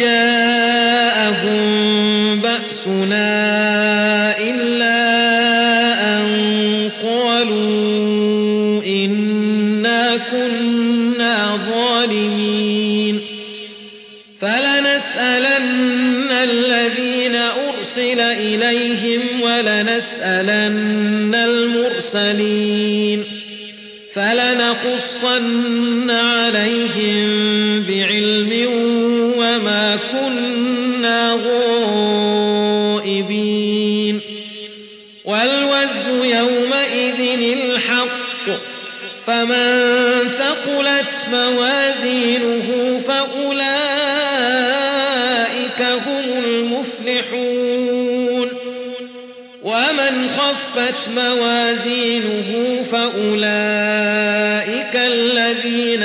جاءهم بأسنا إلا أن قالوا إنا كنا ظالمين. فلنسألن الذين أرسل إليهم ولنسألن المرسلين. فلنقصن عليهم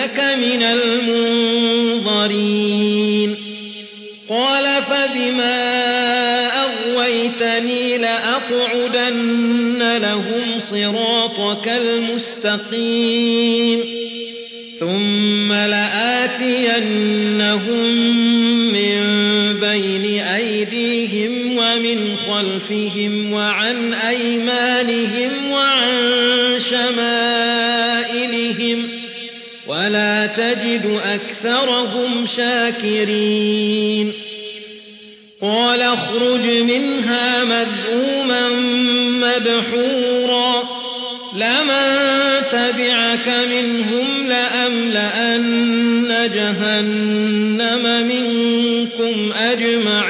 إنك من المنظرين. قال فبما أغويتني لأقعدن لهم صراطك المستقيم. ثم لآتينهم من بين أيديهم ومن خلفهم وعن أيمانهم وعن شمائلهم ولا تجد أكثرهم شاكرين. قال اخرج منها مذءوما مدحورا لمن تبعك منهم لأملأن جهنم منكم أجمعين.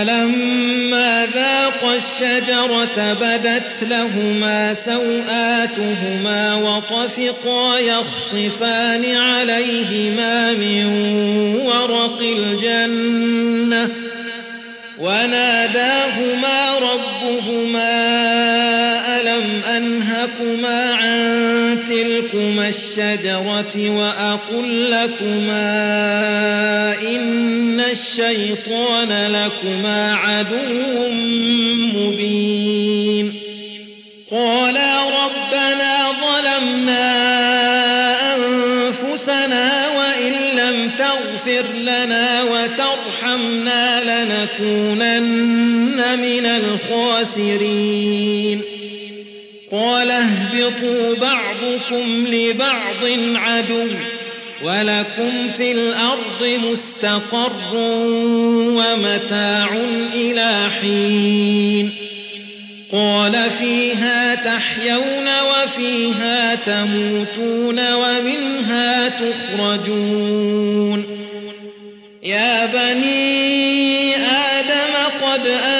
فلما ذاقا الشجرة بدت لهما سواتهما وطفقا يخصفان عليهما من ورق الجنة وناداهما ربهما تلكما الشجرة وأقل لكما إن الشيطان لكما عدو مبين. قالا ربنا ظلمنا أنفسنا وإن لم تغفر لنا وترحمنا لنكونن من الخاسرين. قال اهبطوا بعضكم لبعض عدو ولكم في الأرض مستقر ومتاع إلى حين قال فيها تحيون وفيها تموتون ومنها تخرجون يا بني آدم قد أنزلنا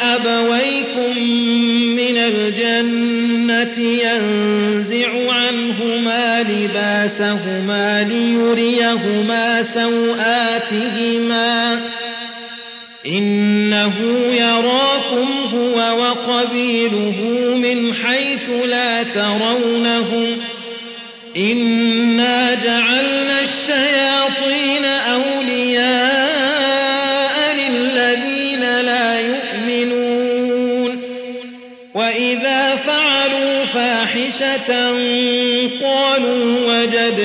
لباسهما ليريهما سوآتهما. إنه يراكم هو وقبيله من حيث لا ترونهم. إنا جعلنا الشياطين أولياء للذين لا يؤمنون. وإذا فعلوا فاحشة قالوا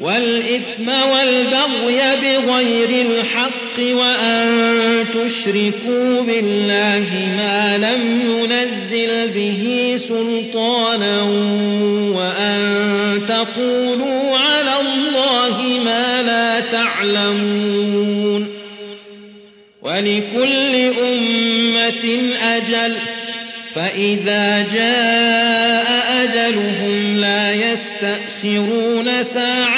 والإثم والبغي بغير الحق وأن تشركوا بالله ما لم ينزل به سلطانا وأن تقولوا على الله ما لا تعلمون ولكل أمة أجل فإذا جاء أجلهم لا يستأخرون ساعة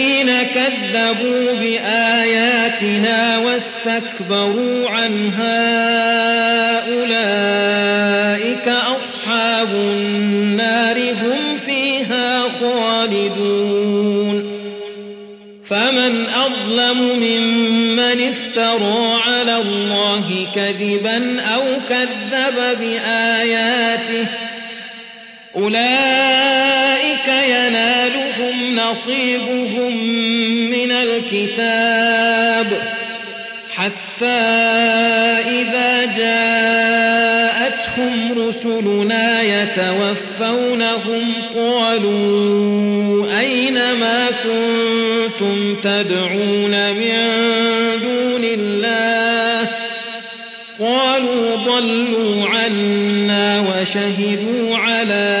كذبوا بآياتنا واستكبروا عنها أولئك أصحاب النار هم فيها خالدون. فمن أظلم ممن افترى على الله كذبا أو كذب بآياته أولئك نصيبهم من الكتاب حتى إذا جاءتهم رسلنا يتوفونهم قالوا أين ما كنتم تدعون من دون الله؟ قالوا ضلوا عنا وشهدوا على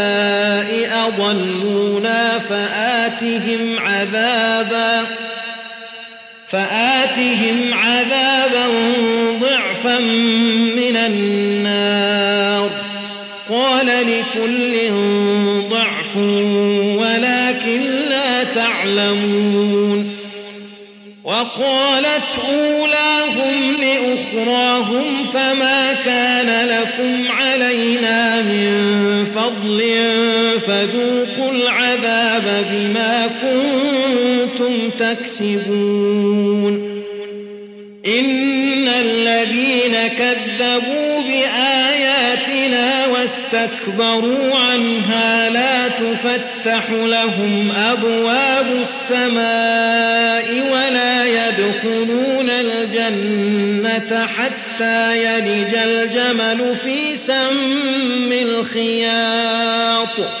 أضلونا فآتهم عذابا فآتهم عذابا ضعفا من النار قال لكل ضعف ولكن لا تعلمون فذوقوا العذاب بما كنتم تكسبون. إن الذين كذبوا بآياتنا واستكبروا عنها لا تفتح لهم أبواب السماء ولا يدخلون الجنة حتى يلج الجمل في سم الخياط.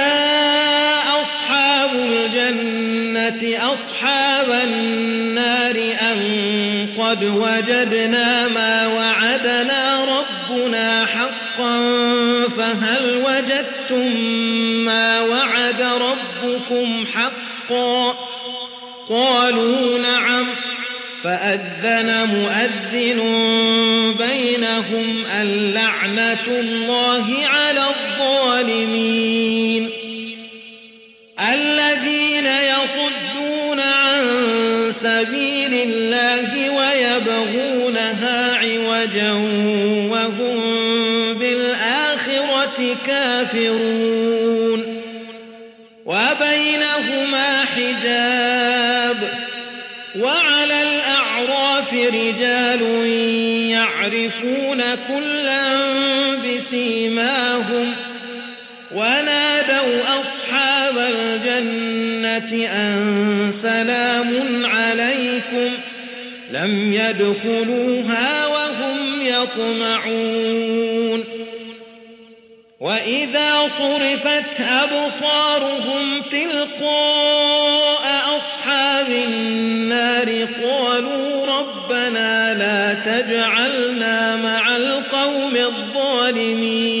قد وجدنا ما وعدنا ربنا حقا فهل وجدتم ما وعد ربكم حقا قالوا نعم فأذن مؤذن بينهم اللعنة الله على الظالمين عوجا وهم بالآخرة كافرون وبينهما حجاب وعلى الأعراف رجال يعرفون كلا بسيماهم ونادوا أصحاب الجنة أن سلام عليكم لم يدخلوها يطمعون. وإذا صرفت أبصارهم تلقاء أصحاب النار قالوا ربنا لا تجعلنا مع القوم الظالمين.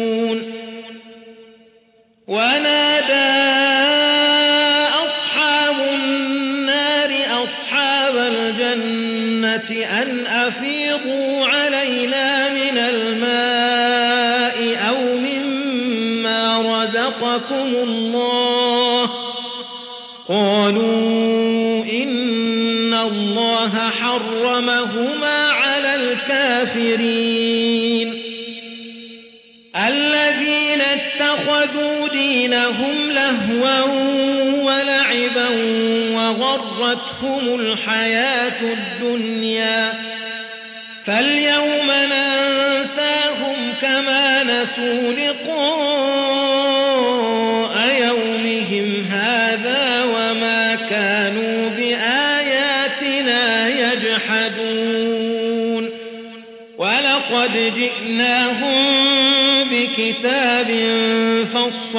الكافرين. الذين اتخذوا دينهم لهوا ولعبا وغرتهم الحياة الدنيا. فاليوم ننساهم كما نسوا لقاء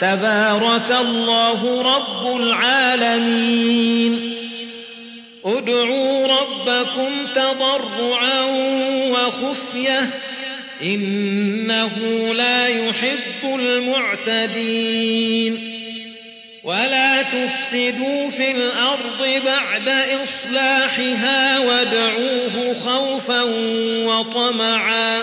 تبارك الله رب العالمين. ادعوا ربكم تضرعا وخفية. إنه لا يحب المعتدين. ولا تفسدوا في الأرض بعد إصلاحها وادعوه خوفا وطمعا.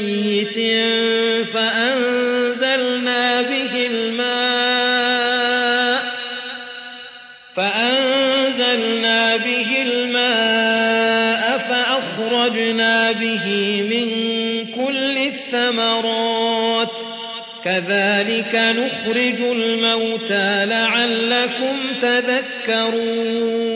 ميت فأنزلنا به الماء فأنزلنا به الماء فأخرجنا به من كل الثمرات كذلك نخرج الموتى لعلكم تذكرون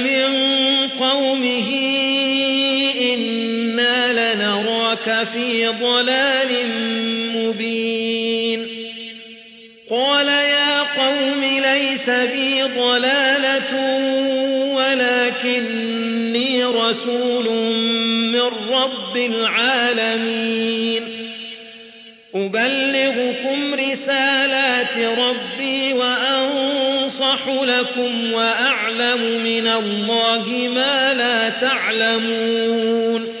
لنراك في ضلال مبين. قال يا قوم ليس بي ضلالة ولكني رسول من رب العالمين. أبلغكم رسالات ربي وأنصح لكم وأعلم من الله ما لا تعلمون.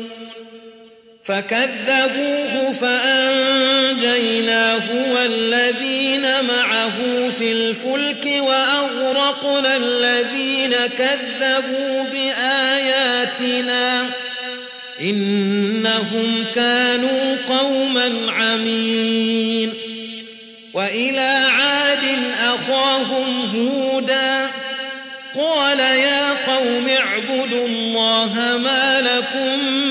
فكذبوه فأنجيناه والذين معه في الفلك وأغرقنا الذين كذبوا بآياتنا إنهم كانوا قوما عمين وإلى عاد أخاهم هودا قال يا قوم اعبدوا الله ما لكم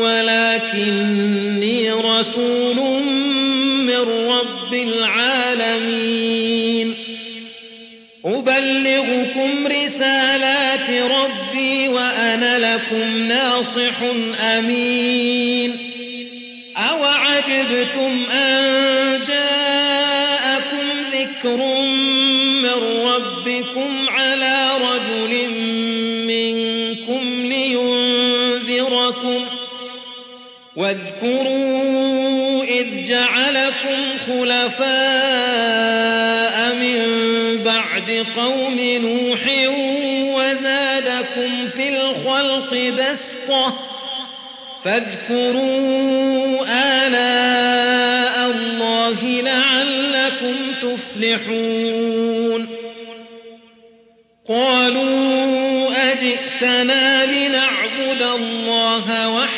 ولكني رسول من رب العالمين. أبلغكم رسالات ربي وأنا لكم ناصح أمين. أوعجبتم أن جاءكم ذكر من ربكم واذكروا إذ جعلكم خلفاء من بعد قوم نوح وزادكم في الخلق بسطة فاذكروا آلاء الله لعلكم تفلحون قالوا أجئتنا لنعبد الله وحده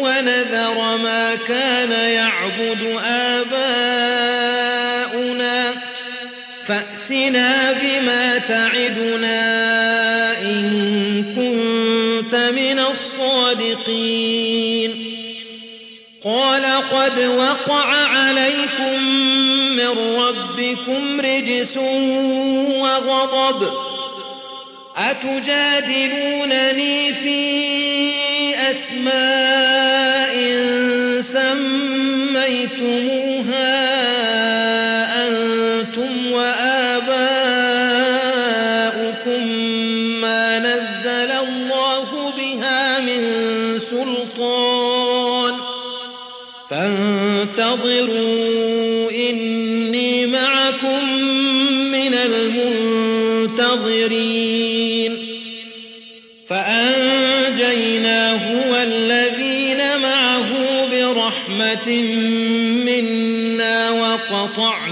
ونذر ما كان يعبد آباؤنا فأتنا بما تعدنا إن كنت من الصادقين قال قد وقع عليكم من ربكم رجس وغضب أتجادلونني في أسماء سميتموها أنتم وآباؤكم ما نزل الله بها من سلطان. فانتظروا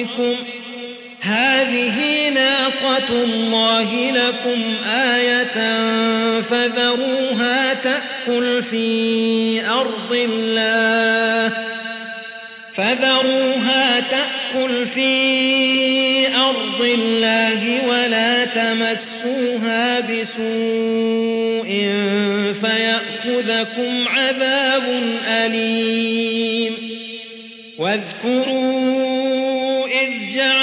ربكم هذه ناقة الله لكم آية فذروها تأكل في أرض الله. فذروها تأكل في أرض الله ولا تمسوها بسوء فيأخذكم عذاب أليم. واذكروا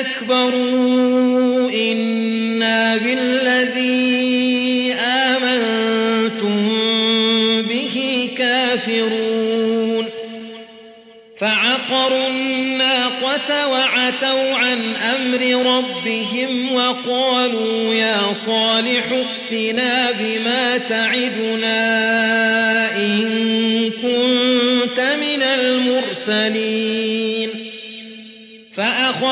استكبروا إنا بالذي آمنتم به كافرون. فعقروا الناقة وعتوا عن أمر ربهم وقالوا يا صالح ائتنا بما تعدنا إن كنت من المرسلين.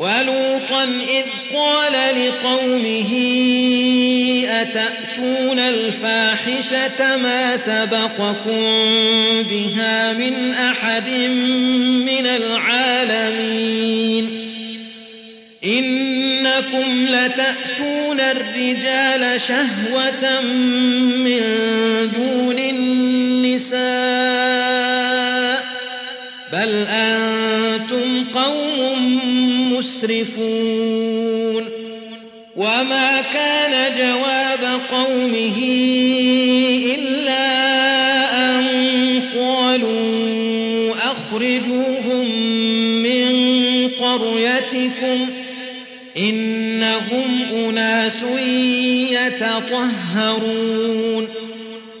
ولوطا إذ قال لقومه أتأتون الفاحشة ما سبقكم بها من أحد من العالمين؟ إنكم لتأتون الرجال شهوة من دون النساء. مسرفون وما كان جواب قومه إلا أن قالوا أخرجوهم من قريتكم إنهم أناس يتطهرون.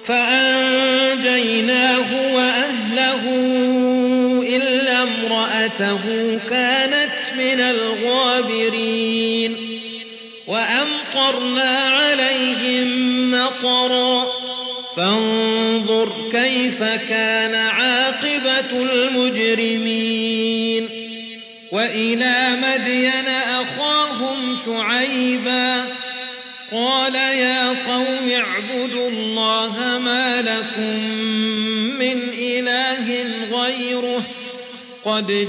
فأنجيناه وأهله إلا امرأته كانت من الغابرين وأمطرنا عليهم مطرا فانظر كيف كان عاقبة المجرمين وإلى مدين أخاهم شعيبا قال يا قوم اعبدوا الله ما لكم من إله غيره قد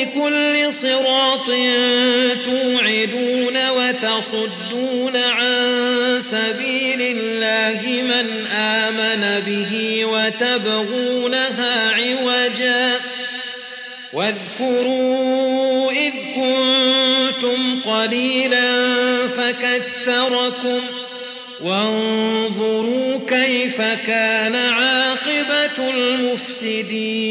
بكل صراط توعدون وتصدون عن سبيل الله من آمن به وتبغونها عوجا. واذكروا إذ كنتم قليلا فكثركم وانظروا كيف كان عاقبة المفسدين.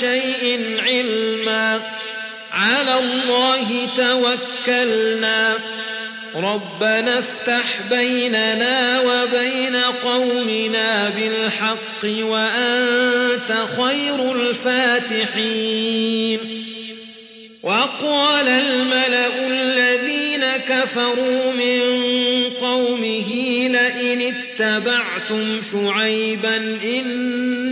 شيء علما. على الله توكلنا. ربنا افتح بيننا وبين قومنا بالحق وأنت خير الفاتحين. وقال الملأ الذين كفروا من قومه لئن اتبعتم شعيبا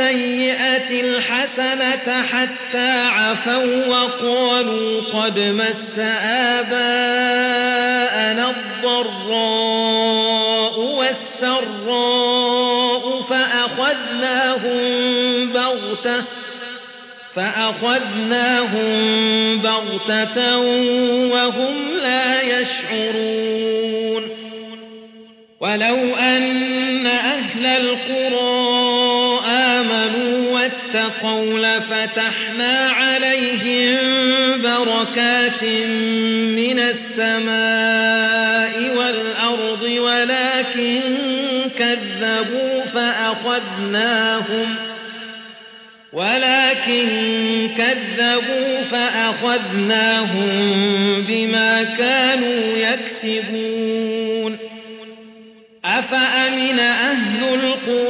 السيئة الحسنة حتى عفوا وقالوا قد مس آباءنا الضراء والسراء فأخذناهم بغتة فأخذناهم بغتة وهم لا يشعرون ولو أن أهل القرى آمنوا واتقوا لفتحنا عليهم بركات من السماء والأرض ولكن كذبوا فأخذناهم ولكن كذبوا فأخذناهم بما كانوا يكسبون. أفأمن أهل القرى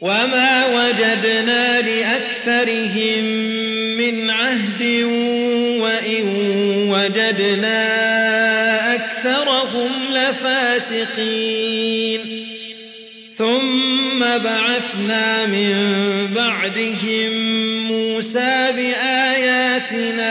وما وجدنا لاكثرهم من عهد وان وجدنا اكثرهم لفاسقين ثم بعثنا من بعدهم موسى باياتنا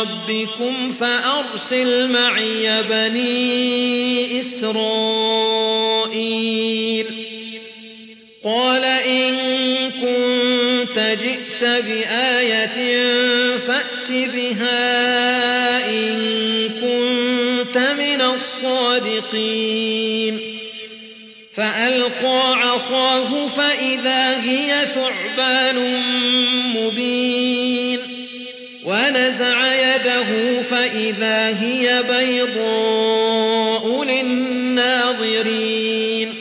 ربكم فأرسل معي بني إسرائيل. قال إن كنت جئت بآية فأت بها إن كنت من الصادقين. فألقى عصاه فإذا هي ثعبان مبين. ونزع فإذا هي بيضاء للناظرين.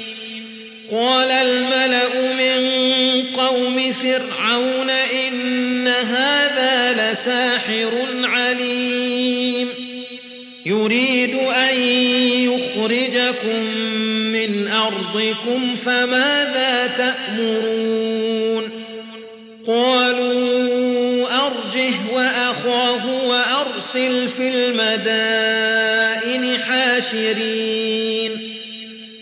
قال الملأ من قوم فرعون إن هذا لساحر عليم. يريد أن يخرجكم من أرضكم فماذا تأمرون؟ قالوا أرجه وأخاه وارسل في المدائن حاشرين.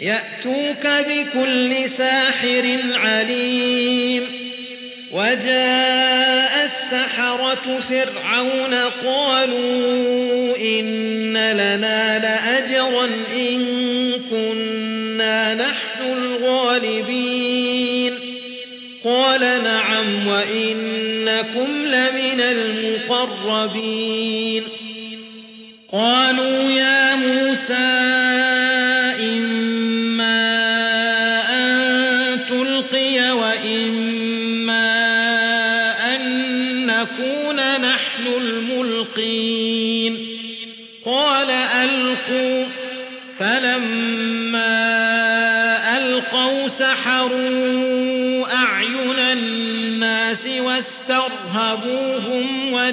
يأتوك بكل ساحر عليم. وجاء السحرة فرعون قالوا إن لنا لأجرا إن كنا نحن الغالبين. قال نعم وإنكم لمن المقربين. قالوا يا موسى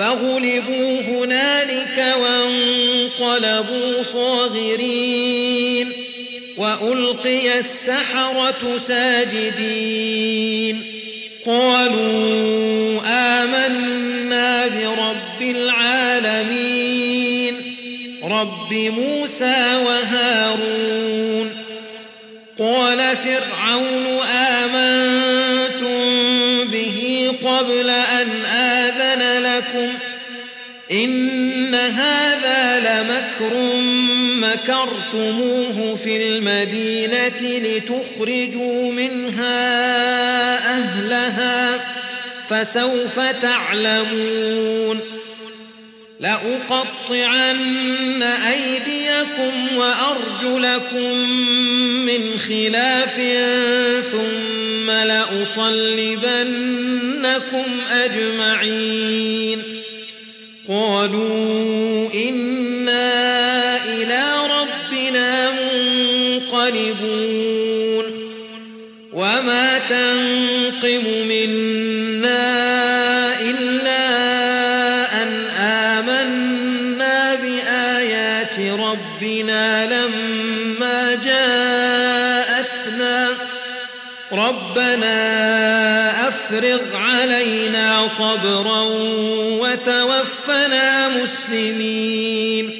فغلبوا هنالك وانقلبوا صاغرين وألقي السحرة ساجدين قالوا آمنا برب العالمين رب موسى وهارون قال فرعون لمكر مكرتموه في المدينة لتخرجوا منها أهلها فسوف تعلمون. لأقطعن أيديكم وأرجلكم من خلاف ثم لأصلبنكم أجمعين. قالوا إنا إلى ربنا منقلبون وما تنقم منا إلا أن آمنا بآيات ربنا لما جاءتنا ربنا أفرغ علينا صبرا وتوفنا مسلمين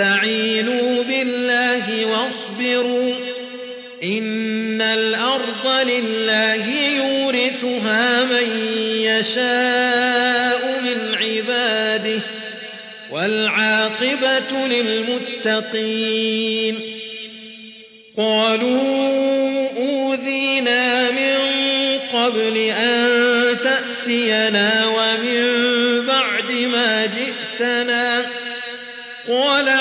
استعينوا بالله واصبروا إن الأرض لله يورثها من يشاء من عباده والعاقبة للمتقين قالوا أوذينا من قبل أن تأتينا ومن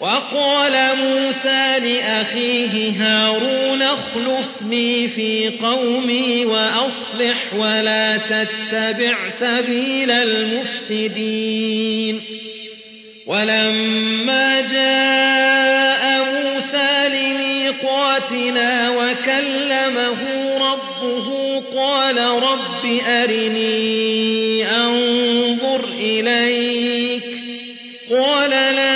وقال موسى لأخيه هارون اخلفني في قومي وأصلح ولا تتبع سبيل المفسدين. ولما جاء موسى لميقاتنا وكلمه ربه قال رب أرني أنظر إليك. قال تراني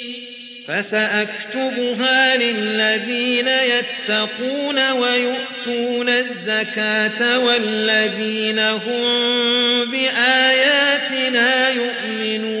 فسأكتبها للذين يتقون ويؤتون الزكاة والذين هم بآياتنا يؤمنون.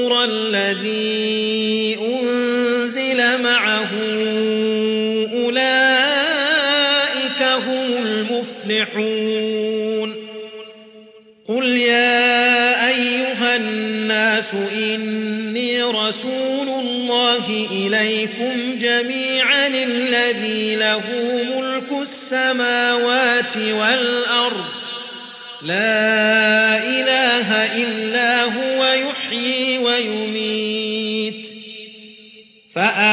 الذي أنزل معه أولئك هم المفلحون. قل يا أيها الناس إني رسول الله إليكم جميعا الذي له السماوات والأرض. لا إله إلا هو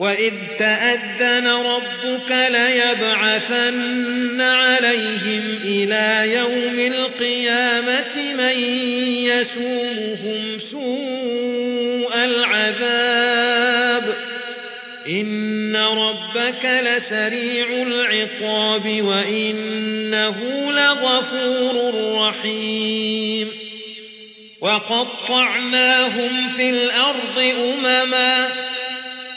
وإذ تأذن ربك ليبعثن عليهم إلى يوم القيامة من يسومهم سوء العذاب إن ربك لسريع العقاب وإنه لغفور رحيم وقطعناهم في الأرض أمما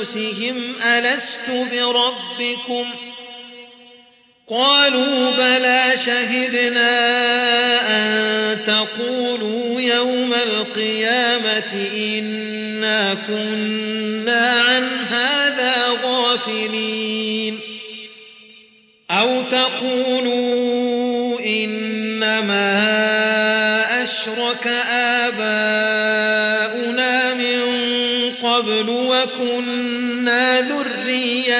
أنفسهم ألست بربكم؟ قالوا بلى شهدنا أن تقولوا يوم القيامة إنا كنا عن هذا غافلين. أو تقولوا إنما أشرك آباؤنا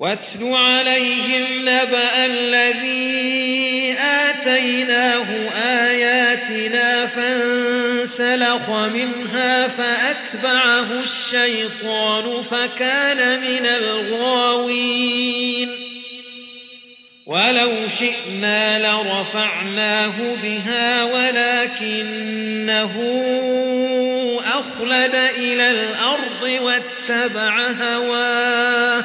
واتل عليهم نبأ الذي آتيناه آياتنا فانسلخ منها فأتبعه الشيطان فكان من الغاوين. ولو شئنا لرفعناه بها ولكنه أخلد إلى الأرض واتبع هواه.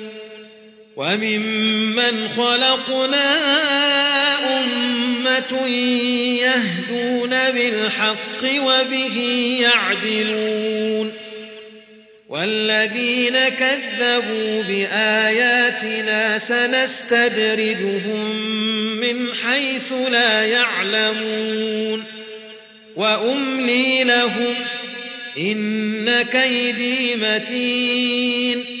وممن خلقنا أمة يهدون بالحق وبه يعدلون والذين كذبوا بآياتنا سنستدرجهم من حيث لا يعلمون وأملي لهم إن كيدي متين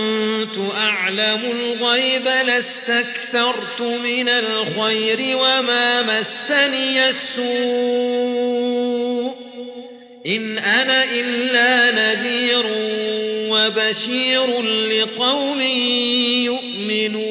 أعلم الغيب لاستكثرت من الخير وما مسني السوء. إن أنا إلا نذير وبشير لقوم يؤمنون.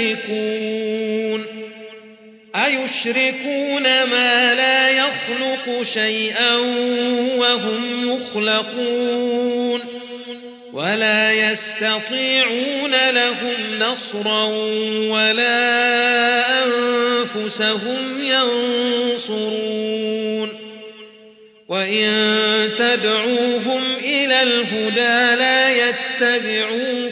يشركون؟ أيشركون ما لا يخلق شيئا وهم يخلقون؟ ولا يستطيعون لهم نصرا ولا أنفسهم ينصرون؟ وإن تدعوهم إلى الهدى لا يتبعوكم